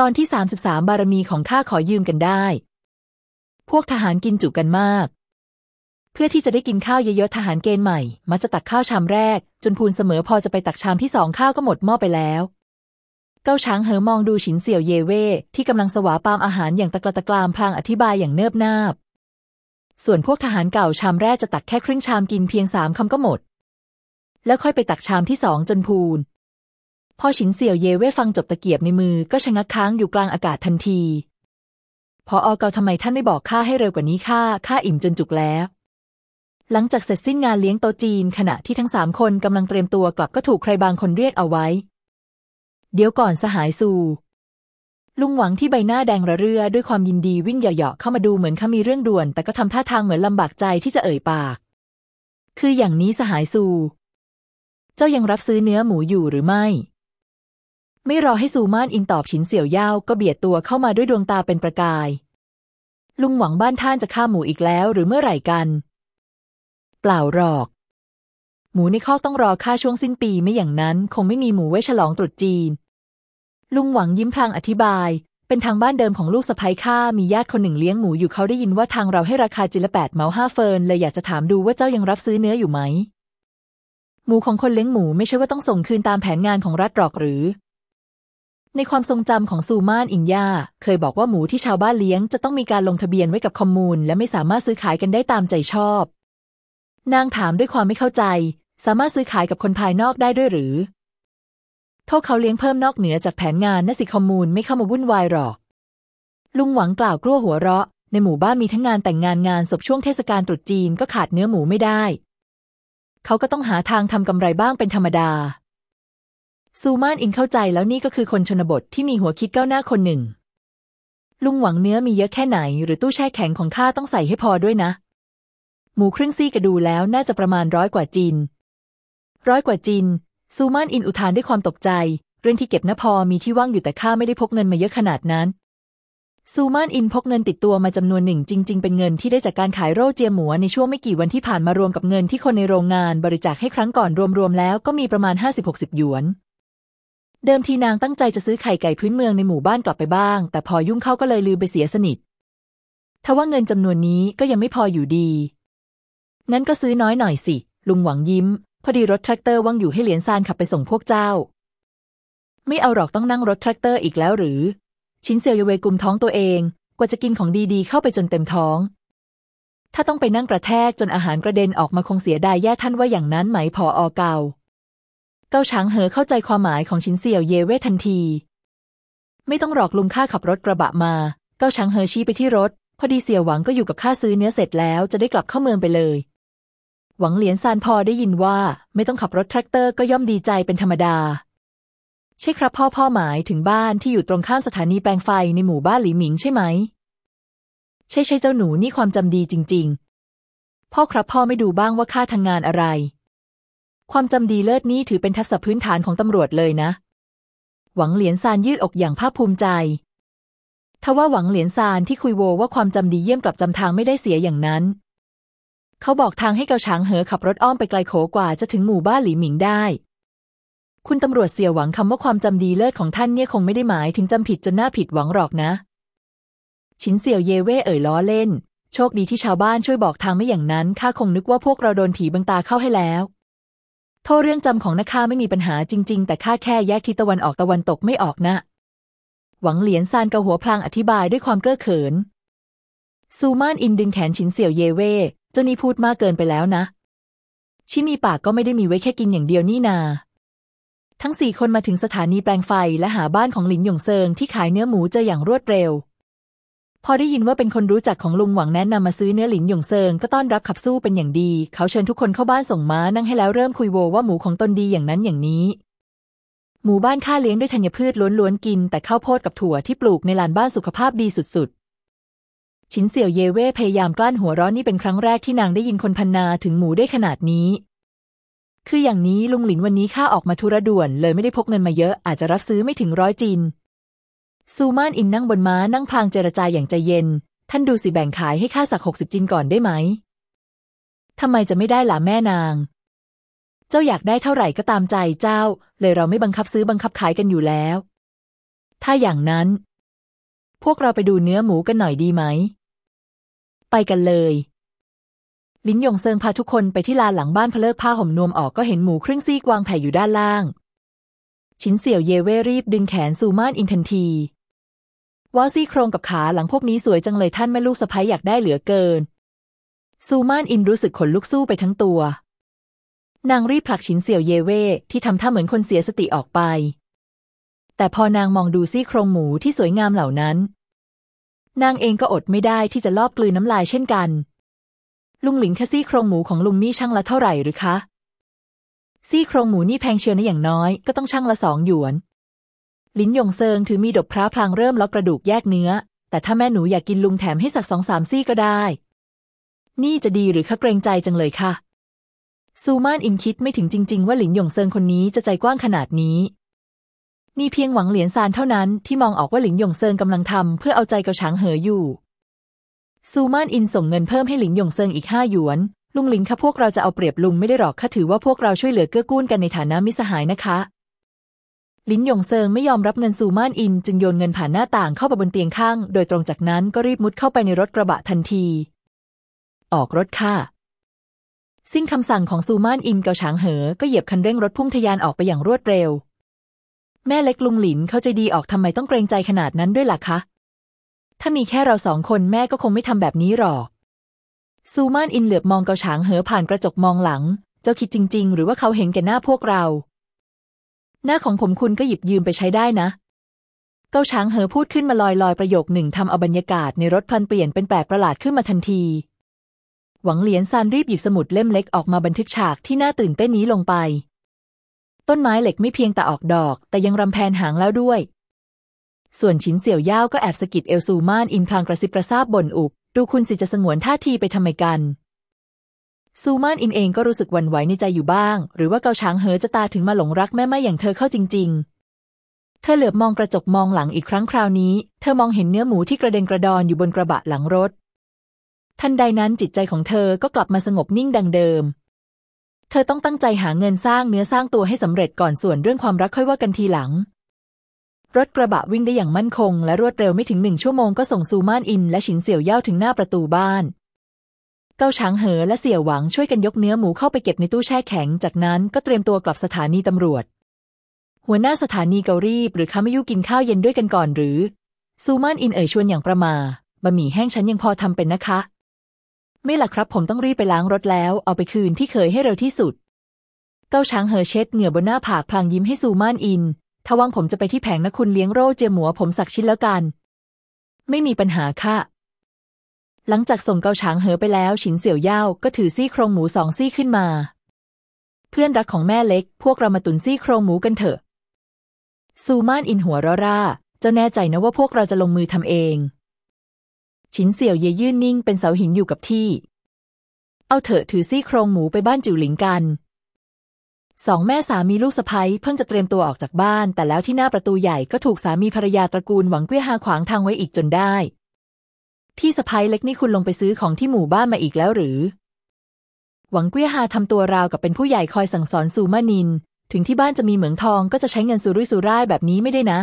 ตอนที่ 33 บารมีของข้าขอยืมกันได้ พวกทหารกินจุกันมาก เพื่อที่จะได้กินข้าวเยอะๆทหารเกณฑ์ใหม่ มักจะตักข้าวชามแรก จนพูนเสมอพอจะไปตักชามที่สองข้าวก็หมดหม้อไปแล้ว เก้าช้างเหอมองดูฉินเสี่ยวเยเว่ที่กำลังสวาปามอาหารอย่างตะกละตะกรามพลางอธิบายอย่างเนิบนาบ ส่วนพวกทหารเก่าชามแรกจะตักแค่ครึ่งชามกินเพียงสามคำก็หมด แล้วค่อยไปตักชามที่สองจนพูน พอฉินเสี่ยวเยเว่ฟังจบตะเกียบในมือก็ชะงักค้างอยู่กลางอากาศทันที พออเกาทำไมท่านไม่บอกข้าให้เร็วกว่านี้ข้าข้าอิ่มจนจุกแล้ว หลังจากเสร็จสิ้นงานเลี้ยงโตะจีนขณะที่ทั้งสามคนกำลังเตรียมตัวกลับก็ถูกใครบางคนเรียกเอาไว้ เดี๋ยวก่อนสหายซูลุงหวังที่ใบหน้าแดงระเรื่อด้วยความยินดีวิ่งเหยาะๆเข้ามาดูเหมือนเขามีเรื่องด่วน แต่ก็ทำท่าทางเหมือนลำบากใจที่จะเอ่ยปาก คืออย่างนี้สหายซูเจ้ายังรับซื้อเนื้อหมูอยู่หรือไม่ ไม่รอให้ซูมานอิงตอบฉินเสี่ยวย่าก็เบียดตัวเข้ามาด้วยดวงตาเป็นประกาย ลุงหวังบ้านท่านจะฆ่าหมูอีกแล้วหรือเมื่อไหร่กัน เปล่าหรอก หมูในคอกต้องรอค่าช่วงสิ้นปีไม่อย่างนั้น คงไม่มีหมูไว้ฉลองตรุษจีน ลุงหวังยิ้มพลางอธิบาย เป็นทางบ้านเดิมของลูกสะใภ้ข้ามีญาติคนหนึ่งเลี้ยงหมูอยู่เขาได้ยินว่าทางเราให้ราคาจิละแปดเมาห้าเฟินเลยอยากจะถามดูว่าเจ้ายังรับซื้อเนื้ออยู่ไหมหมูของคนเลี้ยงหมูไม่ใช่ว่าต้องส่งคืนตามแผนงานของรัฐหรอกหรือ ในความทรงจำของซูมานอิงยาเคยบอกว่าหมูที่ชาวบ้านเลี้ยงจะต้องมีการลงทะเบียนไว้กับคอมมูนและไม่สามารถซื้อขายกันได้ตามใจชอบ นางถามด้วยความไม่เข้าใจ สามารถซื้อขายกับคนภายนอกได้ด้วยหรือโทษเขาเลี้ยงเพิ่มนอกเหนือจากแผนงานนะสิคอมมูนไม่เข้ามาวุ่นวายหรอก ลุงหวังกล่าวกลั้วหัวเราะ ในหมู่บ้านมีทั้งงานแต่งงานงานศพช่วงเทศกาลตรุษจีนก็ขาดเนื้อหมูไม่ได้ เขาก็ต้องหาทางทำกำไรบ้างเป็นธรรมดา ซูมานอิงเข้าใจแล้วนี่ก็คือคนชนบทที่มีหัวคิดก้าวหน้าคนหนึ่ง ลุงหวังเนื้อมีเยอะแค่ไหน หรือตู้แช่แข็งของข้าต้องใส่ให้พอด้วยนะ หมูครึ่งซี่กระดูแล้วน่าจะประมาณร้อยกว่าจินร้อยกว่าจินซูมานอินอุทานด้วยความตกใจ เรื่องที่เก็บนะพอมีที่ว่างอยู่แต่ข้าไม่ได้พกเงินมาเยอะขนาดนั้นซูมานอินพกเงินติดตัวมาจำนวนหนึ่งจริง ๆ เป็นเงินที่ได้จากการขายโรเจียหมูในช่วงไม่กี่วันที่ผ่านมารวมกับเงินที่คนในโรงงานบริจาคให้ครั้งก่อนรวมๆแล้วก็มีประมาณ 50-60 หยวน เดิมทีนางตั้งใจจะซื้อไข่ไก่พื้นเมืองในหมู่บ้านกลับไปบ้าง แต่พอยุ่งเข้าก็เลยลืมไปเสียสนิททว่าเงินจำนวนนี้ก็ยังไม่พออยู่ดี งั้นก็ซื้อน้อยหน่อยสิ ลุงหวังยิ้ม พอดีรถแทรกเตอร์ว่างอยู่ให้เหรียญซานขับไปส่งพวกเจ้า ไม่เอาหรอกต้องนั่งรถแทรกเตอร์อีกแล้วหรือ ชินเซียวเยเวกุมท้องตัวเอง กว่าจะกินของดีๆ เข้าไปจนเต็มท้อง ถ้าต้องไปนั่งกระแทกจนอาหารกระเด็นออกมาคงเสียดายแย่ท่านว่าอย่างนั้นไหมพออเก่า เก้าช้างเหอเข้าใจความหมายของชินเซียวเยเว่ทันที ไม่ต้องหลอกลุงข้าขับรถกระบะมา เก้าช้างเหอชี้ไปที่รถ พอดีเสี่ยวหวังก็อยู่กับข้าซื้อเนื้อเสร็จแล้วจะได้กลับเข้าเมืองไปเลย หวังเหลียนซานพอได้ยินว่า ไม่ต้องขับรถแทรกเตอร์ก็ย่อมดีใจเป็นธรรมดา ใช่ครับพ่อพ่อหมายถึงบ้านที่อยู่ตรงข้ามสถานีแปลงไฟในหมู่บ้านหลีหมิงใช่ไหม ใช่ใช่เจ้าหนูนี่ความจำดีจริง ๆ พ่อครับพ่อไม่ดูบ้างว่าข้าทำงานอะไร ความจำดีเลิศนี่ถือเป็นทักษะพื้นฐานของตำรวจเลยนะ หวังเหลียนซานยืดอกอย่างภาคภูมิใจทว่าหวังเหลียนซานที่คุยโวว่าความจำดีเยี่ยมกลับจำทางไม่ได้เสียอย่างนั้น เขาบอกทางให้เกาฉางเหอขับรถอ้อมไปไกลโขกว่าจะถึงหมู่บ้านหลีหมิงได้ คุณตำรวจเสียวหวังคำว่าความจำดีเลิศของท่านเนี่ยคงไม่ได้หมายถึงจำผิดจนหน้าผิดหวังหรอกนะ ชินเสี่ยวเยเว่เอ่ยล้อเล่น โชคดีที่ชาวบ้านช่วยบอกทางไม่อย่างนั้นข้าคงนึกว่าพวกเราโดนผีบังตาเข้าให้แล้ว โทษเรื่องจำของนักข้าไม่มีปัญหาจริง ๆ แต่ข้าแค่แยกทิศตะวันออกตะวันตกไม่ออกนะ หวังเหลียนซานเกาหัวพลางอธิบายด้วยความเก้อเขิน ซูมานอินดึงแขนชินเสี่ยวเยเว่เจ้านี่พูดมากเกินไปแล้วนะ ชิมีปากก็ไม่ได้มีไว้แค่กินอย่างเดียวนี่นา ทั้งสี่คนมาถึงสถานีแปลงไฟและหาบ้านของหลินหยงเซิงที่ขายเนื้อหมูเจออย่างรวดเร็ว พอได้ยินว่าเป็นคนรู้จักของลุงหวังแนะนำมาซื้อเนื้อหลินหยงเซิงก็ต้อนรับขับสู้เป็นอย่างดี เขาเชิญทุกคนเข้าบ้านส่งม้านั่งให้แล้วเริ่มคุยโวว่าหมูของตนดีอย่างนั้นอย่างนี้ หมู่บ้านข้าเลี้ยงด้วยธัญพืชล้วนๆกิน แต่ข้าวโพดกับถั่วที่ปลูกในลานบ้านสุขภาพดีสุดๆ ชินเสี่ยวเยเว่พยายามกลั้นหัวร้อนนี่เป็นครั้งแรกที่นางได้ยินคนพันนาถึงหมูได้ขนาดนี้ คืออย่างนี้ลุงหลินวันนี้ข้าออกมาธุระด่วน เลยไม่ได้พกเงินมาเยอะอาจจะรับซื้อไม่ถึงร้อยจิน ซูมานอินนั่งบนม้านั่งพางเจรจาอย่างใจเย็น ท่านดูสิแบ่งขายให้ข้าสักหกสิบจินก่อนได้ไหมทำไมจะไม่ได้ล่ะแม่นาง เจ้าอยากได้เท่าไหร่ก็ตามใจเจ้า เลยเราไม่บังคับซื้อบังคับขายกันอยู่แล้ว ถ้าอย่างนั้น พวกเราไปดูเนื้อหมูกันหน่อยดีไหม ไปกันเลย หลินหยงเซิงพาทุกคนไปที่ลานหลังบ้านพอเลิกผ้าห่มนวมออกก็เห็นหมูครึ่งซีกวางแผ่อยู่ด้านล่าง ชินเสี่ยวเยเว่รีบดึงแขนซูมานอินทันที ว้าวซี่โครงกับขาหลังพวกนี้สวยจังเลยท่านแม่ลูกสะใภ้อยากได้เหลือเกิน ซูมานอินรู้สึกขนลุกซู่ไปทั้งตัว นางรีบผลักชินเสี่ยวเยเว่ที่ทำท่าเหมือนคนเสียสติออกไป แต่พอนางมองดูซี่โครงหมูที่สวยงามเหล่านั้น นางเองก็อดไม่ได้ที่จะลอบกลืนน้ำลายเช่นกัน ลุงหลิงแค่ซี่โครงหมูของลุงนี่ช่างละเท่าไหร่หรือคะซี่โครงหมูนี่แพงเชียวนะอย่างน้อยก็ต้องช่างละสองหยวน ลิ้นยงเซิงถือมีดบพร้าพลางเริ่มล็อกกระดูกแยกเนื้อ แต่ถ้าแม่หนูอยากกินลุงแถมให้สักสองสามซี่ก็ได้ นี่จะดีหรือคะเกรงใจจังเลยค่ะ ซูมานอินคิดไม่ถึงจริง ๆ ว่าหลินหยงเซิงคนนี้จะใจกว้างขนาดนี้มีเพียงหวังเหรียญซานเท่านั้นที่มองออกว่าหลินหยงเซิงกำลังทำเพื่อเอาใจเกาฉางเหออยู่ ซูมานอินส่งเงินเพิ่มให้หลินหยงเซิงอีกห้าหยวน ลุงหลินคะพวกเราจะเอาเปรียบลุงไม่ได้หรอกค่ะถือว่าพวกเราช่วยเหลือเกื้อกูลกันในฐานะมิตรสหายนะคะ หลินหยงเซิงไม่ยอมรับเงินซูม่านอิน จึงโยนเงินผ่านหน้าต่างเข้าไปบนเตียงข้าง โดยตรงจากนั้นก็รีบมุดเข้าไปในรถกระบะทันที ออกรถค่ะสิ้นคำสั่งของซูม่านอินเกาฉางเหอ ก็เหยียบคันเร่งรถพุ่งทะยานออกไปอย่างรวดเร็ว แม่เล็กลุงหลินเขาใจดีออกทำไมต้องเกรงใจขนาดนั้นด้วยล่ะคะ ถ้ามีแค่เราสองคนแม่ก็คงไม่ทำแบบนี้หรอก ซูม่านอินเหลือบมองเกาฉางเหอผ่านกระจกมองหลัง เจ้าคิดจริง ๆ หรือว่าเขาเห็นแก่หน้าพวกเรา หน้าของผมคุณก็หยิบยืมไปใช้ได้นะ เก้าช้างเหอพูดขึ้นมาลอยลอยประโยคหนึ่งทำเอาบรรยากาศในรถพลันเปลี่ยนเป็นแปลกประหลาดขึ้นมาทันที หวังเหลียนซานรีบหยิบสมุดเล่มเล็กออกมาบันทึกฉากที่น่าตื่นเต้นนี้ลงไป ต้นไม้เหล็กไม่เพียงแต่ออกดอก แต่ยังรำแพนหางแล้วด้วย ส่วนฉินเสี่ยวย่าก็แอบสะกิดเอลซูมานอินพลางกระซิบกระซาบบนอุบดูคุณสิจะสงวนท่าทีไปทำไมกัน ซูมานอินเองก็รู้สึกวันไหวในใจอยู่บ้าง หรือว่าเกาช้างเหอจะตาถึงมาหลงรักแม่ไม่อย่างเธอเข้าจริง ๆ เธอเหลือบมองกระจกมองหลังอีกครั้งคราวนี้ เธอมองเห็นเนื้อหมูที่กระเด็นกระดอนอยู่บนกระบะหลังรถ ทันใดนั้นจิตใจของเธอก็กลับมาสงบนิ่งดังเดิม เธอต้องตั้งใจหาเงินสร้างเนื้อสร้างตัวให้สำเร็จก่อนส่วนเรื่องความรักค่อยว่ากันทีหลัง รถกระบะวิ่งได้อย่างมั่นคง และรวดเร็วไม่ถึงหนึ่งชั่วโมงก็ส่งซูมานอิน และฉินเสี่ยวเย่าถึงหน้าประตูบ้าน เกาช้างเหอและเสี่ยวหวังช่วยกันยกเนื้อหมูเข้าไปเก็บในตู้แช่แข็ง จากนั้นก็เตรียมตัวกลับสถานีตำรวจ หัวหน้าสถานีเการีบหรือคาไม่ยุกินข้าวเย็นด้วยกันก่อนหรือ ซูมานอินเอ่ยชวนอย่างประมาบะหมี่แห้งฉันยังพอทำเป็นนะคะ ไม่ล่ะครับผมต้องรีบไปล้างรถแล้ว เอาไปคืนที่เคยให้เร็วที่สุด เกาช้างเหอเช็ดเหงื่อบนหน้าผากพลางยิ้มให้ซูมานอิน ถ้าว่างผมจะไปที่แผงนะคุณเลี้ยงโรเจียหมัวผมสักชิ้นแล้วกัน ไม่มีปัญหาค่ะ หลังจากส่งเกาฉางเหอไปแล้ว ฉินเสี่ยวเย่าก็ถือซี่โครงหมูสองซี่ขึ้นมา เพื่อนรักของแม่เล็ก พวกเรามาตุนซี่โครงหมูกันเถอะ ซูมานอินหัวเราะร่าเจ้าแน่ใจนะว่าพวกเราจะลงมือทำเอง ฉินเสี่ยวเยยื่นนิ่งเป็นเสาหินอยู่กับที่ เอาเถอะถือซี่โครงหมูไปบ้านจิ๋วหลิงกันสองแม่สามีลูกสะพ้ยเพิ่งจะเตรียมตัวออกจากบ้าน แต่แล้วที่หน้าประตูใหญ่ก็ถูกสามีภรรยาตระกูลหวังเกี้ยฮาขวางทางไว้อีกจนได้ พี่สะพ้ยเล็กนี่คุณลงไปซื้อของที่หมู่บ้านมาอีกแล้วหรือ หวังเกี้ยฮาทำตัวราวกับเป็นผู้ใหญ่คอยสั่งสอนซูมานิน ถึงที่บ้านจะมีเหมืองทองก็จะใช้เงินสุรุ่ยสุร่ายแบบนี้ไม่ได้นะ